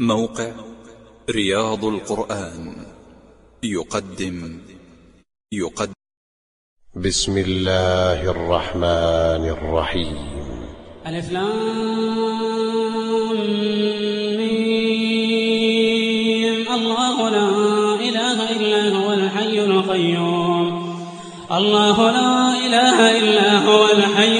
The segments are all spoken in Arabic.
موقع رياض القرآن. يقدم. يقدم. بسم الله الرحمن الرحيم. ألف لام الله لا إله إلا هو الحي القيوم. الله لا إله إلا هو الحي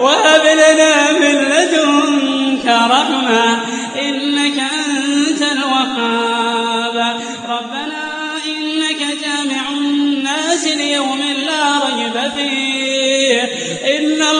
وهب لنا من لدنك رحمة إنك أنت الوهاب. ربنا إنك جامع الناس ليوم لا ريب فيه. إن الله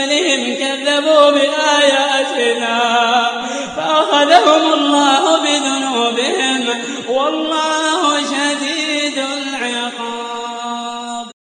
قبلهم كذبوا بآياتنا فأخذهم الله بذنوبهم